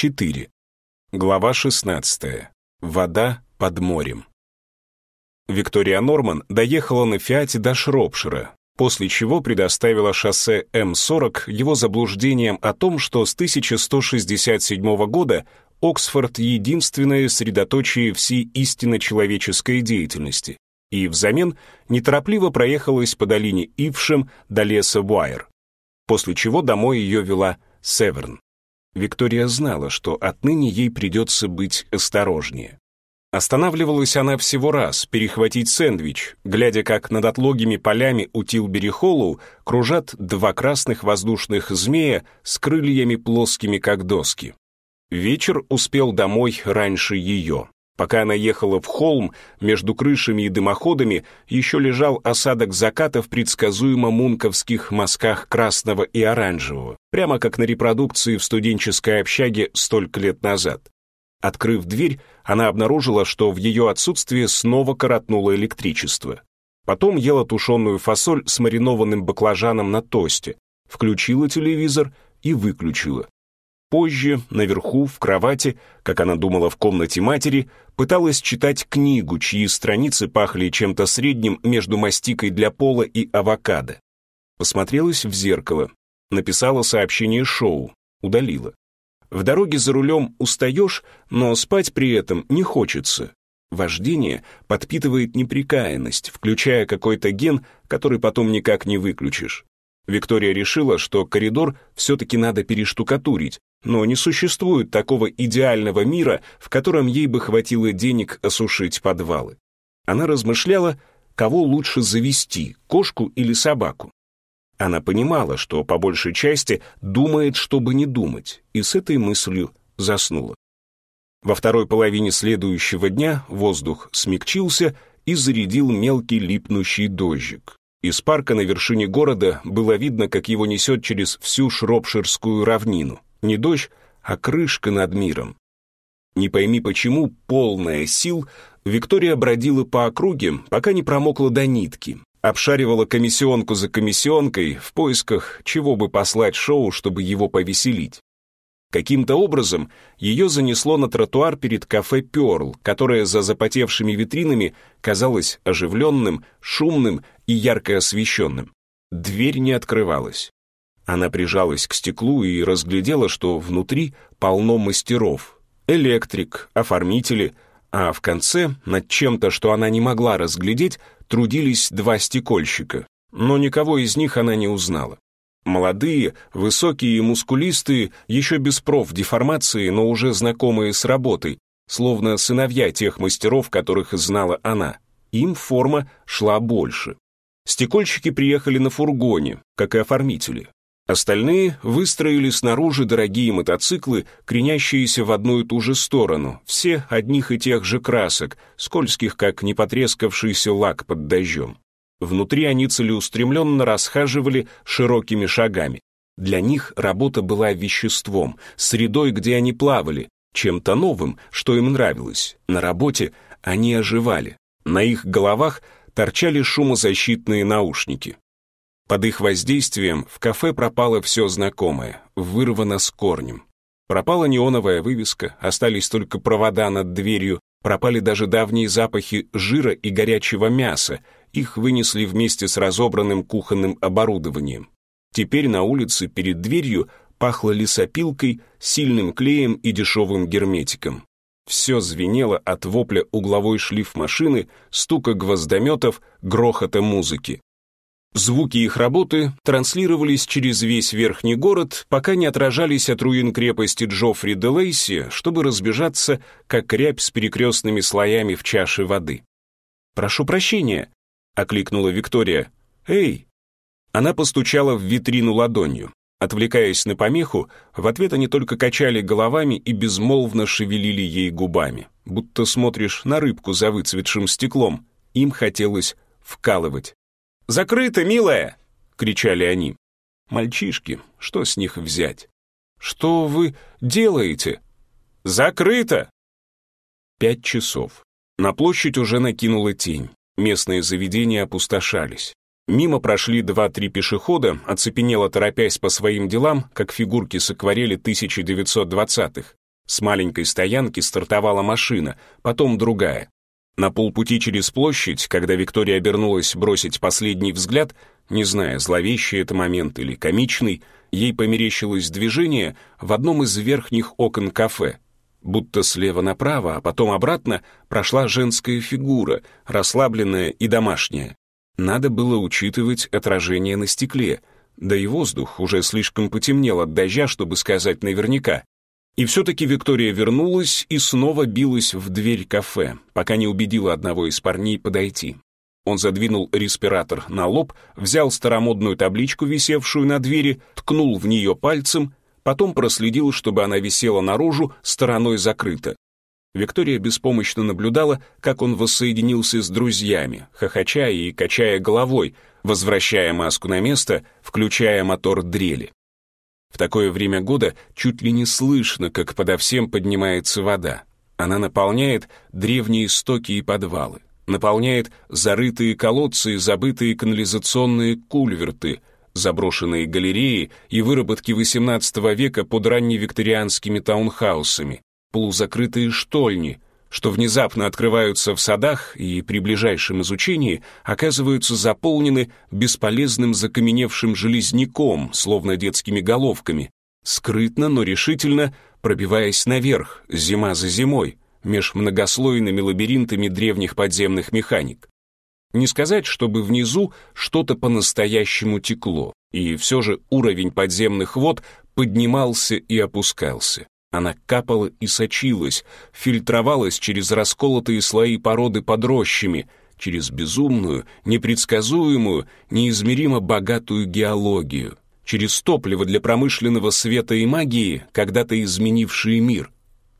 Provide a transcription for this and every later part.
4. Глава 16. Вода под морем. Виктория Норман доехала на Фиате до Шропшира, после чего предоставила шоссе М40 его заблуждением о том, что с 1167 года Оксфорд — единственное средоточие всей истинно человеческой деятельности, и взамен неторопливо проехалась по долине Ившем до леса Буайр, после чего домой ее вела Северн. Виктория знала, что отныне ей придется быть осторожнее. Останавливалась она всего раз перехватить сэндвич, глядя, как над отлогими полями у Тилбери Холлоу кружат два красных воздушных змея с крыльями плоскими, как доски. Вечер успел домой раньше ее. Пока она ехала в холм, между крышами и дымоходами еще лежал осадок заката в предсказуемо мунковских мазках красного и оранжевого, прямо как на репродукции в студенческой общаге столько лет назад. Открыв дверь, она обнаружила, что в ее отсутствие снова коротнуло электричество. Потом ела тушеную фасоль с маринованным баклажаном на тосте, включила телевизор и выключила, Позже, наверху, в кровати, как она думала в комнате матери, пыталась читать книгу, чьи страницы пахли чем-то средним между мастикой для пола и авокадо. Посмотрелась в зеркало, написала сообщение шоу, удалила. В дороге за рулем устаешь, но спать при этом не хочется. Вождение подпитывает неприкаянность, включая какой-то ген, который потом никак не выключишь. Виктория решила, что коридор все-таки надо перештукатурить, но не существует такого идеального мира, в котором ей бы хватило денег осушить подвалы. Она размышляла, кого лучше завести, кошку или собаку. Она понимала, что по большей части думает, чтобы не думать, и с этой мыслью заснула. Во второй половине следующего дня воздух смягчился и зарядил мелкий липнущий дождик. Из парка на вершине города было видно, как его несет через всю Шропширскую равнину. Не дождь, а крышка над миром. Не пойми почему, полная сил, Виктория бродила по округе, пока не промокла до нитки. Обшаривала комиссионку за комиссионкой в поисках, чего бы послать шоу, чтобы его повеселить. Каким-то образом ее занесло на тротуар перед кафе «Перл», которое за запотевшими витринами казалось оживленным, шумным и ярко освещенным. Дверь не открывалась. Она прижалась к стеклу и разглядела, что внутри полно мастеров. Электрик, оформители, а в конце, над чем-то, что она не могла разглядеть, трудились два стекольщика. Но никого из них она не узнала. Молодые, высокие и мускулистые, еще без профдеформации, но уже знакомые с работой, словно сыновья тех мастеров, которых знала она. Им форма шла больше. Стекольщики приехали на фургоне, как и оформители. Остальные выстроили снаружи дорогие мотоциклы, кренящиеся в одну и ту же сторону, все одних и тех же красок, скользких, как непотрескавшийся лак под дождем. Внутри они целеустремленно расхаживали широкими шагами. Для них работа была веществом, средой, где они плавали, чем-то новым, что им нравилось. На работе они оживали. На их головах торчали шумозащитные наушники. Под их воздействием в кафе пропало все знакомое, вырвано с корнем. Пропала неоновая вывеска, остались только провода над дверью, пропали даже давние запахи жира и горячего мяса, их вынесли вместе с разобранным кухонным оборудованием. Теперь на улице перед дверью пахло лесопилкой, сильным клеем и дешевым герметиком. Все звенело от вопля угловой шлиф машины, стука гвоздометов, грохота музыки. Звуки их работы транслировались через весь верхний город, пока не отражались от руин крепости Джоффри де Лейси, чтобы разбежаться, как рябь с перекрестными слоями в чаше воды. «Прошу прощения», окликнула Виктория. «Эй!» Она постучала в витрину ладонью. Отвлекаясь на помеху, в ответ они только качали головами и безмолвно шевелили ей губами, будто смотришь на рыбку за выцветшим стеклом. Им хотелось вкалывать. «Закрыто, милая!» — кричали они. «Мальчишки, что с них взять?» «Что вы делаете?» «Закрыто!» Пять часов. На площадь уже накинула тень местные заведения опустошались. Мимо прошли два-три пешехода, оцепенело торопясь по своим делам, как фигурки с акварели 1920-х. С маленькой стоянки стартовала машина, потом другая. На полпути через площадь, когда Виктория обернулась бросить последний взгляд, не зная, зловещий это момент или комичный, ей померещилось движение в одном из верхних окон кафе. Будто слева направо, а потом обратно прошла женская фигура, расслабленная и домашняя. Надо было учитывать отражение на стекле, да и воздух уже слишком потемнел от дождя, чтобы сказать наверняка. И все-таки Виктория вернулась и снова билась в дверь кафе, пока не убедила одного из парней подойти. Он задвинул респиратор на лоб, взял старомодную табличку, висевшую на двери, ткнул в нее пальцем Потом проследил, чтобы она висела наружу, стороной закрыта. Виктория беспомощно наблюдала, как он воссоединился с друзьями, хохоча и качая головой, возвращая маску на место, включая мотор дрели. В такое время года чуть ли не слышно, как подо всем поднимается вода. Она наполняет древние стоки и подвалы, наполняет зарытые колодцы и забытые канализационные кульверты — заброшенные галереи и выработки XVIII века под ранневикторианскими таунхаусами, полузакрытые штольни, что внезапно открываются в садах и при ближайшем изучении оказываются заполнены бесполезным закаменевшим железняком, словно детскими головками, скрытно, но решительно пробиваясь наверх, зима за зимой, меж многослойными лабиринтами древних подземных механик. Не сказать, чтобы внизу что-то по-настоящему текло, и все же уровень подземных вод поднимался и опускался. Она капала и сочилась, фильтровалась через расколотые слои породы под рощами, через безумную, непредсказуемую, неизмеримо богатую геологию, через топливо для промышленного света и магии, когда-то изменившие мир.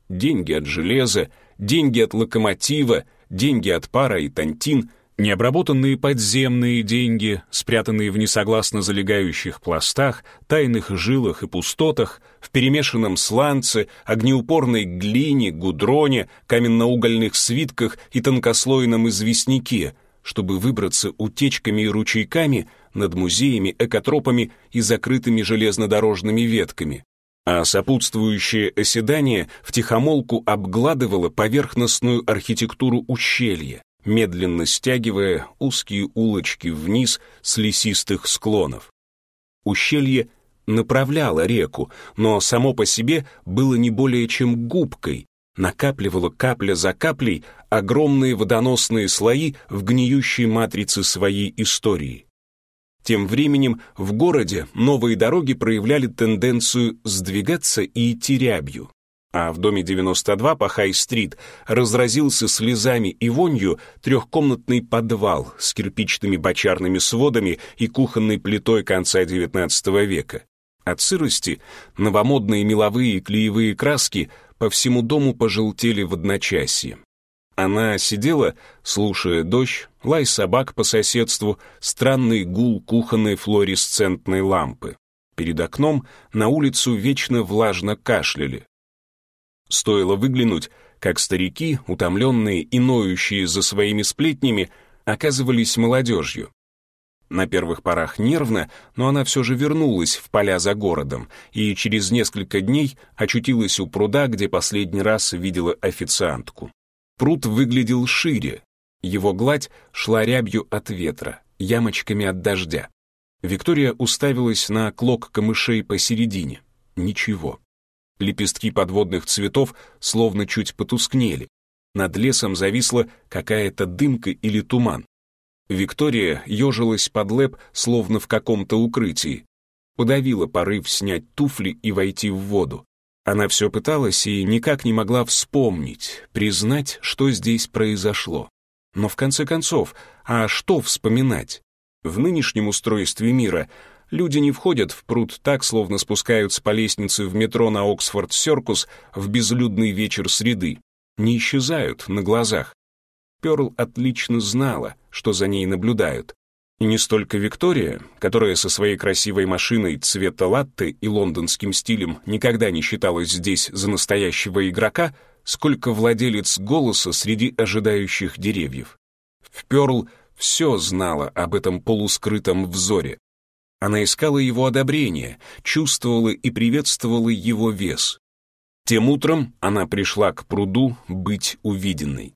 Деньги от железа, деньги от локомотива, деньги от пара и тантин — Необработанные подземные деньги, спрятанные в несогласно залегающих пластах, тайных жилах и пустотах, в перемешанном сланце, огнеупорной глине, гудроне, каменноугольных свитках и тонкослойном известняке, чтобы выбраться утечками и ручейками над музеями, экотропами и закрытыми железнодорожными ветками. А сопутствующее оседание втихомолку обгладывало поверхностную архитектуру ущелья, медленно стягивая узкие улочки вниз с лесистых склонов. Ущелье направляло реку, но само по себе было не более чем губкой, накапливало капля за каплей огромные водоносные слои в гниющей матрице своей истории. Тем временем в городе новые дороги проявляли тенденцию сдвигаться и идти рябью а в доме 92 по Хай-стрит разразился слезами и вонью трехкомнатный подвал с кирпичными бочарными сводами и кухонной плитой конца XIX века. От сырости новомодные меловые и клеевые краски по всему дому пожелтели в одночасье. Она сидела, слушая дождь, лай собак по соседству, странный гул кухонной флуоресцентной лампы. Перед окном на улицу вечно влажно кашляли. Стоило выглянуть, как старики, утомленные и ноющие за своими сплетнями, оказывались молодежью. На первых порах нервно, но она все же вернулась в поля за городом и через несколько дней очутилась у пруда, где последний раз видела официантку. Пруд выглядел шире, его гладь шла рябью от ветра, ямочками от дождя. Виктория уставилась на клок камышей посередине. Ничего. Лепестки подводных цветов словно чуть потускнели. Над лесом зависла какая-то дымка или туман. Виктория ежилась под лэп, словно в каком-то укрытии. Подавила порыв снять туфли и войти в воду. Она все пыталась и никак не могла вспомнить, признать, что здесь произошло. Но в конце концов, а что вспоминать? В нынешнем устройстве мира Люди не входят в пруд так, словно спускаются по лестнице в метро на Оксфорд-Серкус в безлюдный вечер среды. Не исчезают на глазах. Перл отлично знала, что за ней наблюдают. И не столько Виктория, которая со своей красивой машиной цвета латте и лондонским стилем никогда не считалась здесь за настоящего игрока, сколько владелец голоса среди ожидающих деревьев. В Перл все знала об этом полускрытом взоре, она искала его одобрение, чувствовала и приветствовала его вес. Тем утром она пришла к пруду быть увиденной.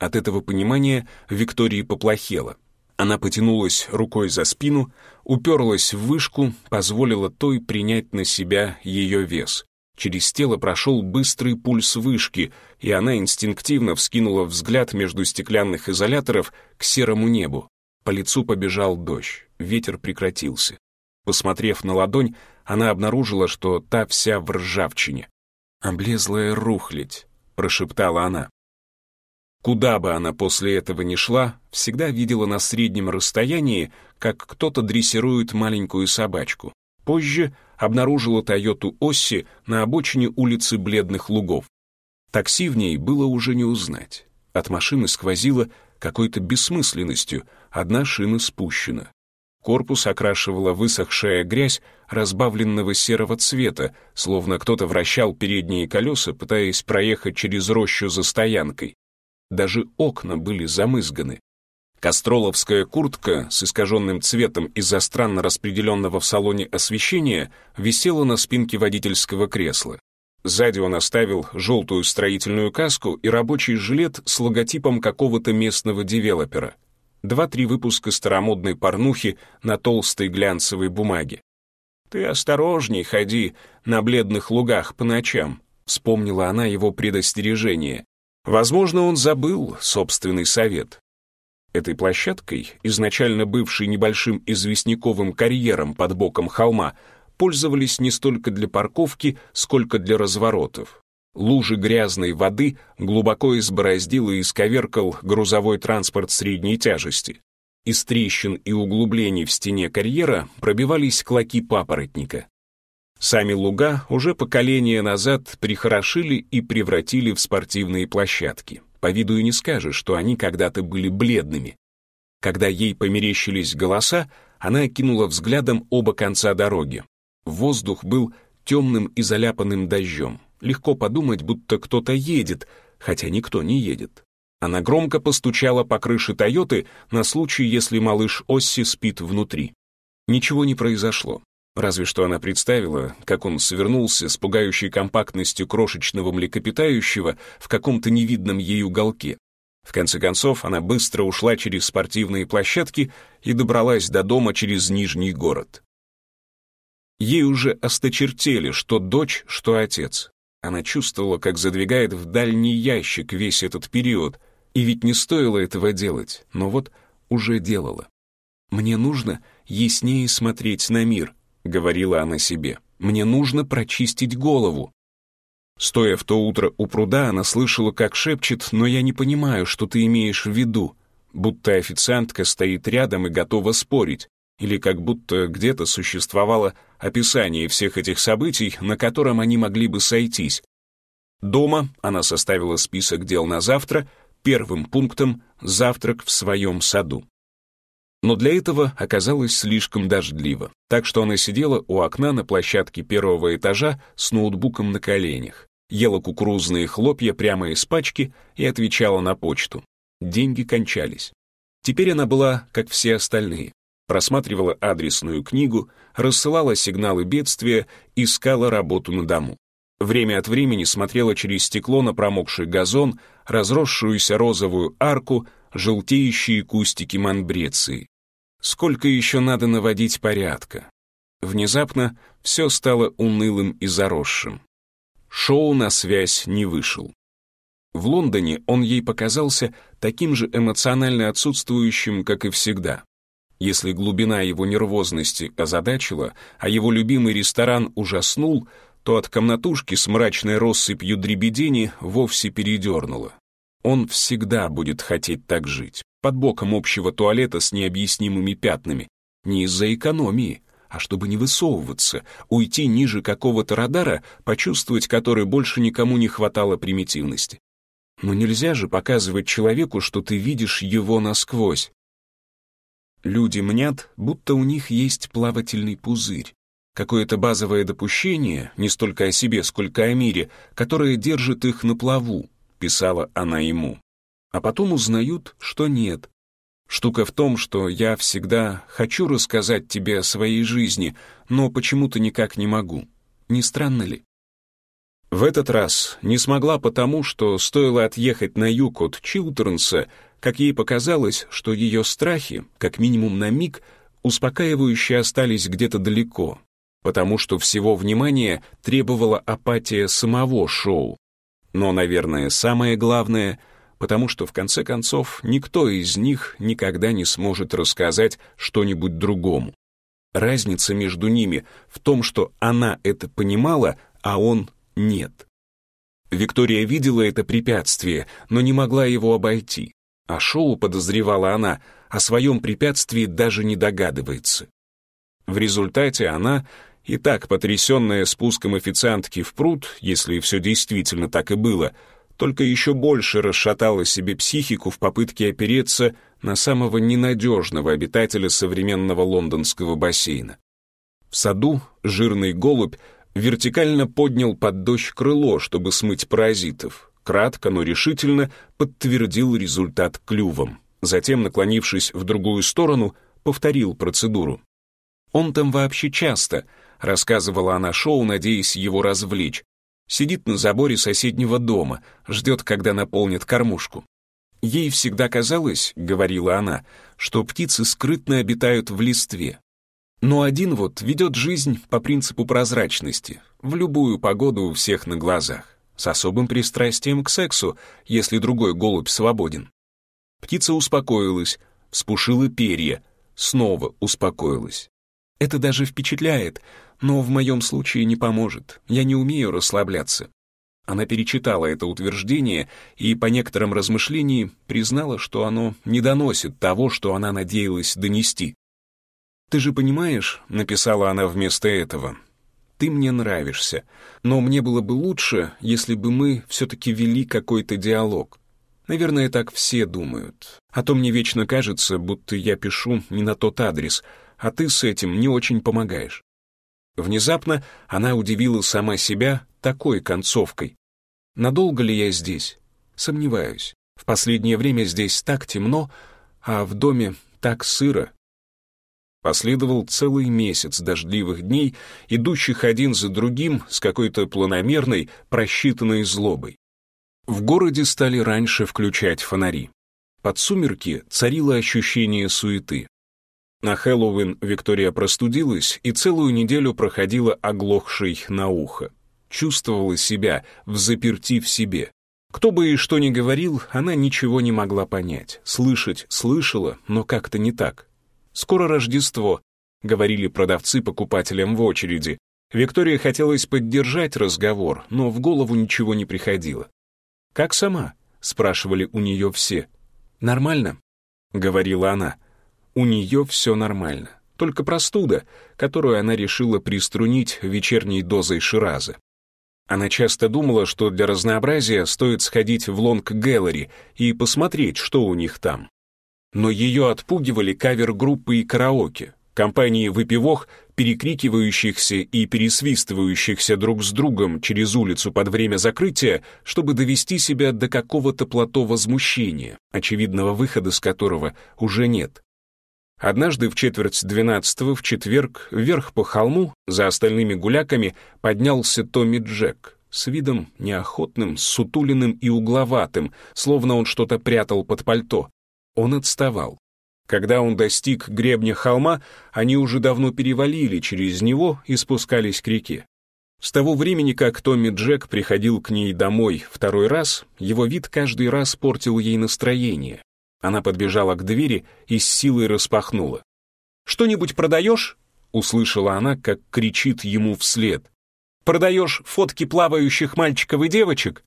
От этого понимания Виктории поплохело. Она потянулась рукой за спину, уперлась в вышку, позволила той принять на себя ее вес. Через тело прошел быстрый пульс вышки, и она инстинктивно вскинула взгляд между стеклянных изоляторов к серому небу. По лицу побежал дождь ветер прекратился. Посмотрев на ладонь, она обнаружила, что та вся в ржавчине. «Облезлая рухлядь», — прошептала она. Куда бы она после этого ни шла, всегда видела на среднем расстоянии, как кто-то дрессирует маленькую собачку. Позже обнаружила Тойоту Осси на обочине улицы Бледных Лугов. Такси в ней было уже не узнать. От машины сквозило какой-то бессмысленностью, одна шина спущена. Корпус окрашивала высохшая грязь разбавленного серого цвета, словно кто-то вращал передние колеса, пытаясь проехать через рощу за стоянкой. Даже окна были замызганы. Костроловская куртка с искаженным цветом из-за странно распределенного в салоне освещения висела на спинке водительского кресла. Сзади он оставил желтую строительную каску и рабочий жилет с логотипом какого-то местного девелопера — два-три выпуска старомодной порнухи на толстой глянцевой бумаге. «Ты осторожней ходи на бледных лугах по ночам», — вспомнила она его предостережение. Возможно, он забыл собственный совет. Этой площадкой, изначально бывшей небольшим известняковым карьером под боком холма, пользовались не столько для парковки, сколько для разворотов. Лужи грязной воды глубоко избороздил и исковеркал грузовой транспорт средней тяжести. Из трещин и углублений в стене карьера пробивались клоки папоротника. Сами луга уже поколение назад прихорошили и превратили в спортивные площадки. По виду и не скажешь, что они когда-то были бледными. Когда ей померещились голоса, она окинула взглядом оба конца дороги. Воздух был темным и заляпанным дождем легко подумать, будто кто-то едет, хотя никто не едет. Она громко постучала по крыше «Тойоты» на случай, если малыш Осси спит внутри. Ничего не произошло. Разве что она представила, как он свернулся с пугающей компактностью крошечного млекопитающего в каком-то невидном ей уголке. В конце концов, она быстро ушла через спортивные площадки и добралась до дома через Нижний город. Ей уже осточертели, что дочь, что отец. Она чувствовала, как задвигает в дальний ящик весь этот период, и ведь не стоило этого делать, но вот уже делала. «Мне нужно яснее смотреть на мир», — говорила она себе. «Мне нужно прочистить голову». Стоя в то утро у пруда, она слышала, как шепчет, «Но я не понимаю, что ты имеешь в виду», будто официантка стоит рядом и готова спорить или как будто где-то существовало описание всех этих событий, на котором они могли бы сойтись. Дома она составила список дел на завтра, первым пунктом «завтрак в своем саду». Но для этого оказалось слишком дождливо, так что она сидела у окна на площадке первого этажа с ноутбуком на коленях, ела кукурузные хлопья прямо из пачки и отвечала на почту. Деньги кончались. Теперь она была, как все остальные, просматривала адресную книгу, рассылала сигналы бедствия, искала работу на дому. Время от времени смотрела через стекло на промокший газон, разросшуюся розовую арку, желтеющие кустики манбреции. Сколько еще надо наводить порядка? Внезапно все стало унылым и заросшим. Шоу на связь не вышел. В Лондоне он ей показался таким же эмоционально отсутствующим, как и всегда. Если глубина его нервозности озадачила, а его любимый ресторан ужаснул, то от комнатушки с мрачной россыпью дребедени вовсе передернуло. Он всегда будет хотеть так жить, под боком общего туалета с необъяснимыми пятнами, не из-за экономии, а чтобы не высовываться, уйти ниже какого-то радара, почувствовать который больше никому не хватало примитивности. Но нельзя же показывать человеку, что ты видишь его насквозь. Люди мнят, будто у них есть плавательный пузырь, какое-то базовое допущение, не столько о себе, сколько о мире, которое держит их на плаву, писала она ему. А потом узнают, что нет. Штука в том, что я всегда хочу рассказать тебе о своей жизни, но почему-то никак не могу. Не странно ли? В этот раз не смогла потому, что стоило отъехать на юг от Чилтернса, как ей показалось, что ее страхи, как минимум на миг, успокаивающе остались где-то далеко, потому что всего внимания требовала апатия самого шоу. Но, наверное, самое главное, потому что, в конце концов, никто из них никогда не сможет рассказать что-нибудь другому. Разница между ними в том, что она это понимала, а он нет. Виктория видела это препятствие, но не могла его обойти. А Шоу, подозревала она, о своем препятствии даже не догадывается. В результате она, и так потрясенная спуском официантки в пруд, если все действительно так и было, только еще больше расшатала себе психику в попытке опереться на самого ненадежного обитателя современного лондонского бассейна. В саду жирный голубь вертикально поднял под дождь крыло, чтобы смыть паразитов, кратко, но решительно подтвердил результат клювом. Затем, наклонившись в другую сторону, повторил процедуру. «Он там вообще часто», — рассказывала она Шоу, надеясь его развлечь. «Сидит на заборе соседнего дома, ждет, когда наполнит кормушку». Ей всегда казалось, — говорила она, — что птицы скрытно обитают в листве. Но один вот ведет жизнь по принципу прозрачности, в любую погоду у всех на глазах с особым пристрастием к сексу, если другой голубь свободен. Птица успокоилась, спушила перья, снова успокоилась. Это даже впечатляет, но в моем случае не поможет, я не умею расслабляться. Она перечитала это утверждение и по некоторым размышлениям признала, что оно не доносит того, что она надеялась донести. «Ты же понимаешь», — написала она вместо этого, ты мне нравишься, но мне было бы лучше, если бы мы все-таки вели какой-то диалог. Наверное, так все думают. А то мне вечно кажется, будто я пишу не на тот адрес, а ты с этим не очень помогаешь». Внезапно она удивила сама себя такой концовкой. «Надолго ли я здесь?» «Сомневаюсь. В последнее время здесь так темно, а в доме так сыро, Последовал целый месяц дождливых дней, идущих один за другим с какой-то планомерной, просчитанной злобой. В городе стали раньше включать фонари. Под сумерки царило ощущение суеты. На Хэллоуин Виктория простудилась и целую неделю проходила оглохшей на ухо. Чувствовала себя в заперти в себе. Кто бы и что ни говорил, она ничего не могла понять. Слышать слышала, но как-то не так. Скоро Рождество, говорили продавцы покупателям в очереди. Виктория хотелось поддержать разговор, но в голову ничего не приходило. «Как сама?» — спрашивали у нее все. «Нормально», — говорила она. «У нее все нормально. Только простуда, которую она решила приструнить вечерней дозой ширазы. Она часто думала, что для разнообразия стоит сходить в Лонг-Гэллери и посмотреть, что у них там но ее отпугивали кавер-группы и караоке, компании выпивох, перекрикивающихся и пересвистывающихся друг с другом через улицу под время закрытия, чтобы довести себя до какого-то плато возмущения, очевидного выхода с которого уже нет. Однажды в четверть двенадцатого в четверг вверх по холму за остальными гуляками поднялся Томми Джек с видом неохотным, сутулиным и угловатым, словно он что-то прятал под пальто. Он отставал. Когда он достиг гребня холма, они уже давно перевалили через него и спускались к реке. С того времени, как Томми Джек приходил к ней домой второй раз, его вид каждый раз портил ей настроение. Она подбежала к двери и с силой распахнула. «Что-нибудь продаешь?» — услышала она, как кричит ему вслед. «Продаешь фотки плавающих мальчиков и девочек?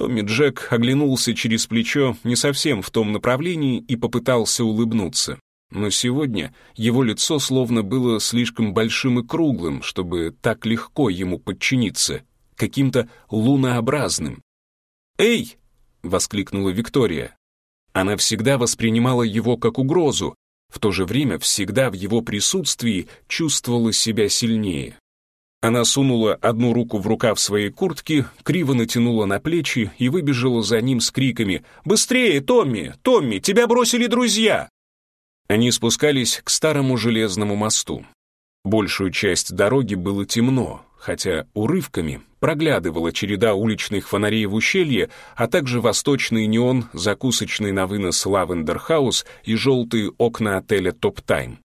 Томми Джек оглянулся через плечо не совсем в том направлении и попытался улыбнуться. Но сегодня его лицо словно было слишком большим и круглым, чтобы так легко ему подчиниться, каким-то лунообразным. «Эй!» — воскликнула Виктория. Она всегда воспринимала его как угрозу, в то же время всегда в его присутствии чувствовала себя сильнее. Она сунула одну руку в рукав своей куртки, криво натянула на плечи и выбежала за ним с криками «Быстрее, Томми! Томми, тебя бросили друзья!» Они спускались к старому железному мосту. Большую часть дороги было темно, хотя урывками проглядывала череда уличных фонарей в ущелье, а также восточный неон, закусочной на вынос Лавендерхаус и желтые окна отеля Топ Тайм.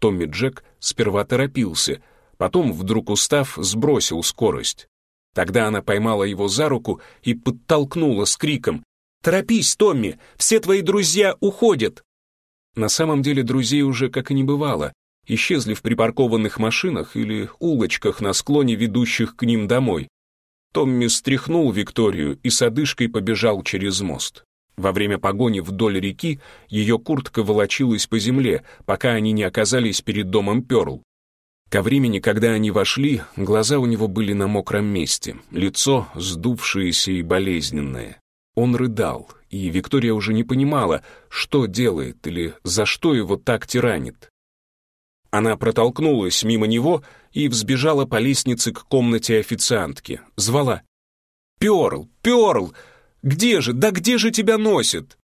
Томми Джек сперва торопился, Потом, вдруг устав, сбросил скорость. Тогда она поймала его за руку и подтолкнула с криком «Торопись, Томми! Все твои друзья уходят!» На самом деле друзей уже как и не бывало. Исчезли в припаркованных машинах или улочках на склоне, ведущих к ним домой. Томми стряхнул Викторию и с одышкой побежал через мост. Во время погони вдоль реки ее куртка волочилась по земле, пока они не оказались перед домом Перл. Ко времени, когда они вошли, глаза у него были на мокром месте, лицо сдувшееся и болезненное. Он рыдал, и Виктория уже не понимала, что делает или за что его так тиранит. Она протолкнулась мимо него и взбежала по лестнице к комнате официантки. Звала. «Перл! Перл! Где же? Да где же тебя носит?»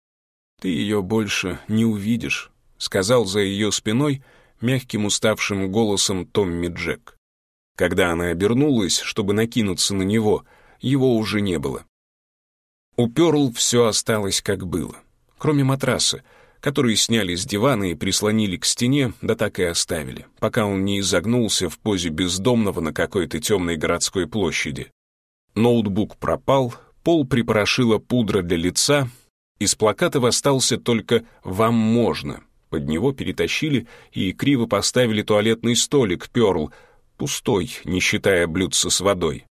«Ты ее больше не увидишь», — сказал за ее спиной мягким уставшим голосом Томми Джек. Когда она обернулась, чтобы накинуться на него, его уже не было. У Перл все осталось как было, кроме матраса, который сняли с дивана и прислонили к стене, да так и оставили, пока он не изогнулся в позе бездомного на какой-то темной городской площади. Ноутбук пропал, пол припорошила пудра для лица, из плаката остался только «Вам можно», под него перетащили и криво поставили туалетный столик перл, пустой, не считая блюдца с водой.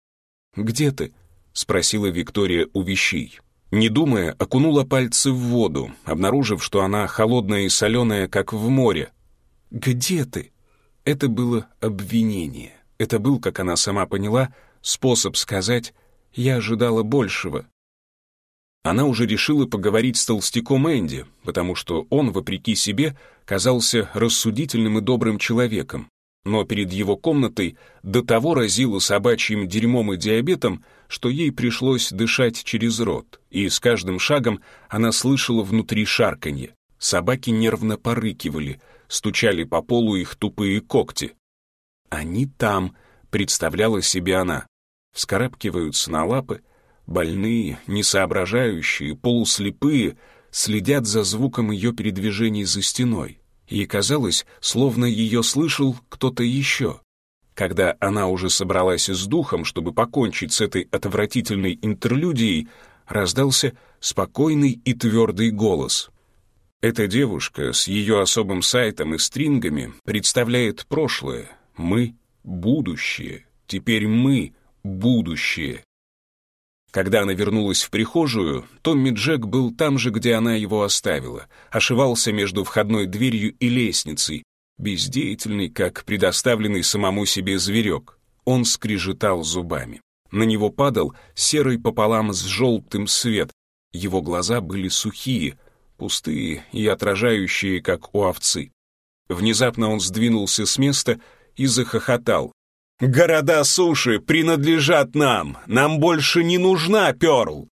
«Где ты?» — спросила Виктория у вещей. Не думая, окунула пальцы в воду, обнаружив, что она холодная и соленая, как в море. «Где ты?» Это было обвинение. Это был, как она сама поняла, способ сказать «я ожидала большего». Она уже решила поговорить с толстяком Энди, потому что он, вопреки себе, казался рассудительным и добрым человеком. Но перед его комнатой до того разило собачьим дерьмом и диабетом, что ей пришлось дышать через рот, и с каждым шагом она слышала внутри шарканье. Собаки нервно порыкивали, стучали по полу их тупые когти. «Они там», — представляла себе она, вскарабкиваются на лапы, Больные, несоображающие, полуслепые следят за звуком ее передвижений за стеной, и казалось, словно ее слышал кто-то еще. Когда она уже собралась с духом, чтобы покончить с этой отвратительной интерлюдией, раздался спокойный и твердый голос. «Эта девушка с ее особым сайтом и стрингами представляет прошлое. Мы — будущее. Теперь мы — будущее. Когда она вернулась в прихожую, Томми Джек был там же, где она его оставила, ошивался между входной дверью и лестницей, бездеятельный, как предоставленный самому себе зверек. Он скрижетал зубами. На него падал серый пополам с желтым свет. Его глаза были сухие, пустые и отражающие, как у овцы. Внезапно он сдвинулся с места и захохотал, Города суши принадлежат нам. Нам больше не нужна Пёрл.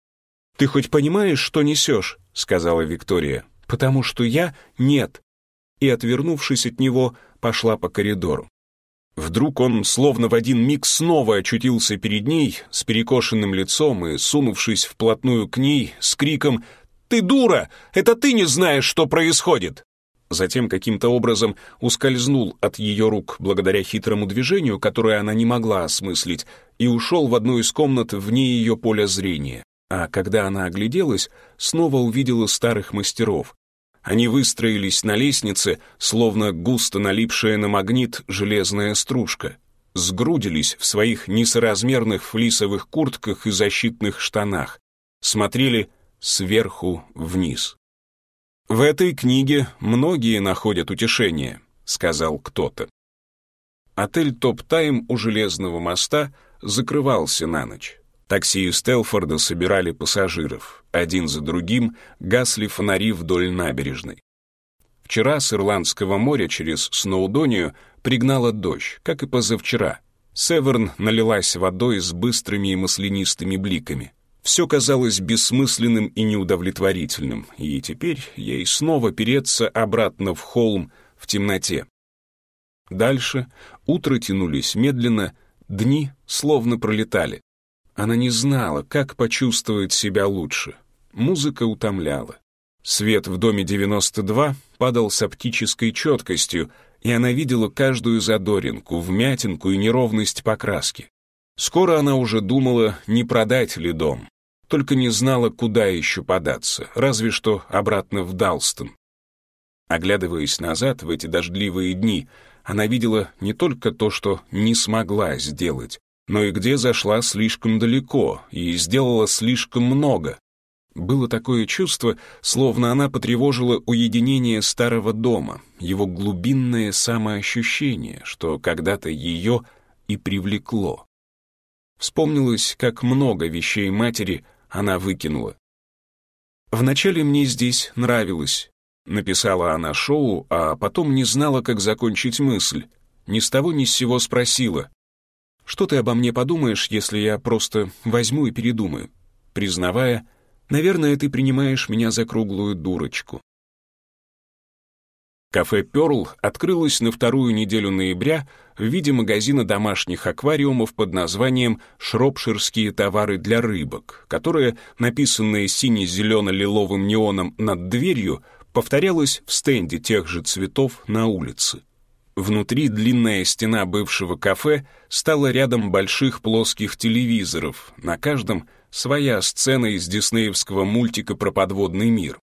Ты хоть понимаешь, что несешь? сказала Виктория. Потому что я нет. И отвернувшись от него, пошла по коридору. Вдруг он, словно в один миг, снова очутился перед ней с перекошенным лицом и, сунувшись вплотную к ней, с криком «Ты дура! Это ты не знаешь, что происходит!» затем каким-то образом ускользнул от ее рук благодаря хитрому движению, которое она не могла осмыслить, и ушел в одну из комнат вне ее поля зрения. А когда она огляделась, снова увидела старых мастеров. Они выстроились на лестнице, словно густо налипшая на магнит железная стружка, сгрудились в своих несоразмерных флисовых куртках и защитных штанах, смотрели сверху вниз. «В этой книге многие находят утешение», — сказал кто-то. Отель «Топ-Тайм» у Железного моста закрывался на ночь. Такси из Телфорда собирали пассажиров. Один за другим гасли фонари вдоль набережной. Вчера с Ирландского моря через Сноудонию пригнала дождь, как и позавчера. Северн налилась водой с быстрыми и маслянистыми бликами. Все казалось бессмысленным и неудовлетворительным, и теперь ей снова переться обратно в холм в темноте. Дальше утро тянулись медленно, дни словно пролетали. Она не знала, как почувствовать себя лучше. Музыка утомляла. Свет в доме 92 падал с оптической четкостью, и она видела каждую задоринку, вмятинку и неровность покраски. Скоро она уже думала, не продать ли дом, только не знала, куда еще податься, разве что обратно в Далстон. Оглядываясь назад в эти дождливые дни, она видела не только то, что не смогла сделать, но и где зашла слишком далеко и сделала слишком много. Было такое чувство, словно она потревожила уединение старого дома, его глубинное самоощущение, что когда-то ее и привлекло. Вспомнилось, как много вещей матери она выкинула. «Вначале мне здесь нравилось», — написала она шоу, а потом не знала, как закончить мысль. Ни с того ни с сего спросила. «Что ты обо мне подумаешь, если я просто возьму и передумаю?» Признавая, «Наверное, ты принимаешь меня за круглую дурочку». Кафе «Перл» открылось на вторую неделю ноября в виде магазина домашних аквариумов под названием «Шропширские товары для рыбок», которое, написанное сине-зелено-лиловым неоном над дверью, повторялось в стенде тех же цветов на улице. Внутри длинная стена бывшего кафе стала рядом больших плоских телевизоров, на каждом своя сцена из диснеевского мультика про подводный мир.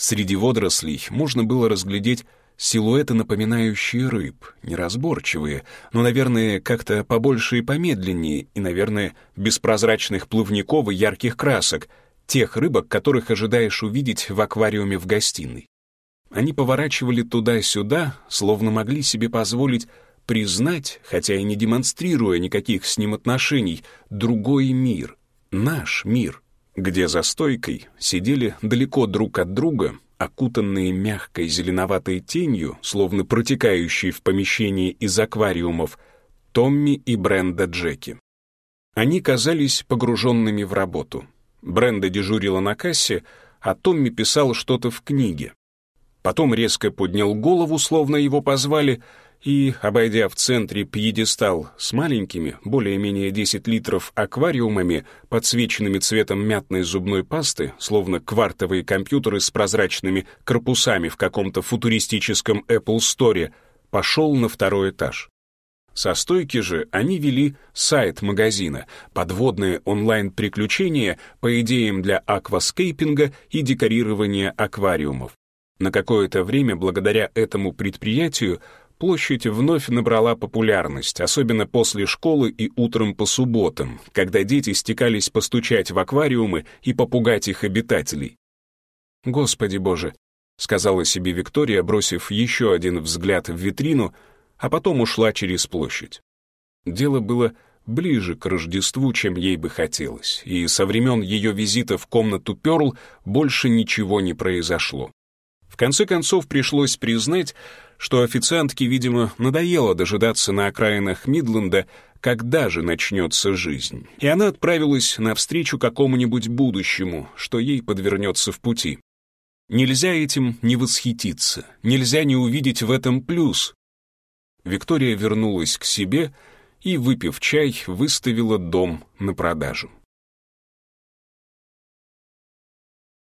Среди водорослей можно было разглядеть силуэты, напоминающие рыб, неразборчивые, но, наверное, как-то побольше и помедленнее, и, наверное, без прозрачных плавников и ярких красок, тех рыбок, которых ожидаешь увидеть в аквариуме в гостиной. Они поворачивали туда-сюда, словно могли себе позволить признать, хотя и не демонстрируя никаких с ним отношений, другой мир, наш мир — где за стойкой сидели далеко друг от друга, окутанные мягкой зеленоватой тенью, словно протекающие в помещении из аквариумов, Томми и Бренда Джеки. Они казались погруженными в работу. Бренда дежурила на кассе, а Томми писал что-то в книге. Потом резко поднял голову, словно его позвали — и, обойдя в центре пьедестал с маленькими, более-менее 10 литров аквариумами, подсвеченными цветом мятной зубной пасты, словно квартовые компьютеры с прозрачными корпусами в каком-то футуристическом Apple Store, пошел на второй этаж. Со стойки же они вели сайт магазина, подводные онлайн-приключения по идеям для акваскейпинга и декорирования аквариумов. На какое-то время благодаря этому предприятию площадь вновь набрала популярность, особенно после школы и утром по субботам, когда дети стекались постучать в аквариумы и попугать их обитателей. «Господи боже!» — сказала себе Виктория, бросив еще один взгляд в витрину, а потом ушла через площадь. Дело было ближе к Рождеству, чем ей бы хотелось, и со времен ее визита в комнату Перл больше ничего не произошло. В конце концов пришлось признать, что официантке, видимо, надоело дожидаться на окраинах Мидленда, когда же начнется жизнь, и она отправилась на встречу какому-нибудь будущему, что ей подвернется в пути. Нельзя этим не восхититься, нельзя не увидеть в этом плюс. Виктория вернулась к себе и, выпив чай, выставила дом на продажу.